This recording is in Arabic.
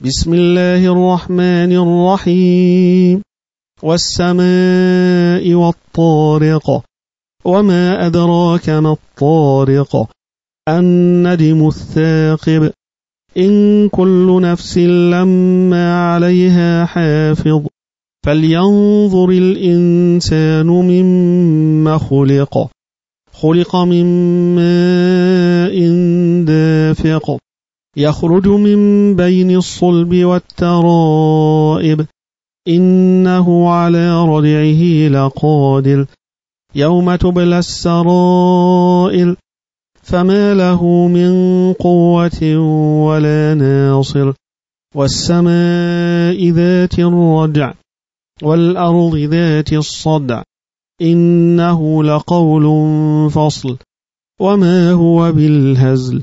بسم الله الرحمن الرحيم. والسماء والطارق. وما أدراك ما الطارق. الندم الثاقب. إن كل نفس لما عليها حافظ. فلينظر الإنسان مما خلق. خلق من ماء دافق. يخرج من بين الصلب والترائب. إنه على ردعه لقادر. يوم تبلى السرائر. فما له من قوة ولا ناصر. والسماء ذات الرجع والأرض ذات الصدع. إنه لقول فصل. وما هو بالهزل.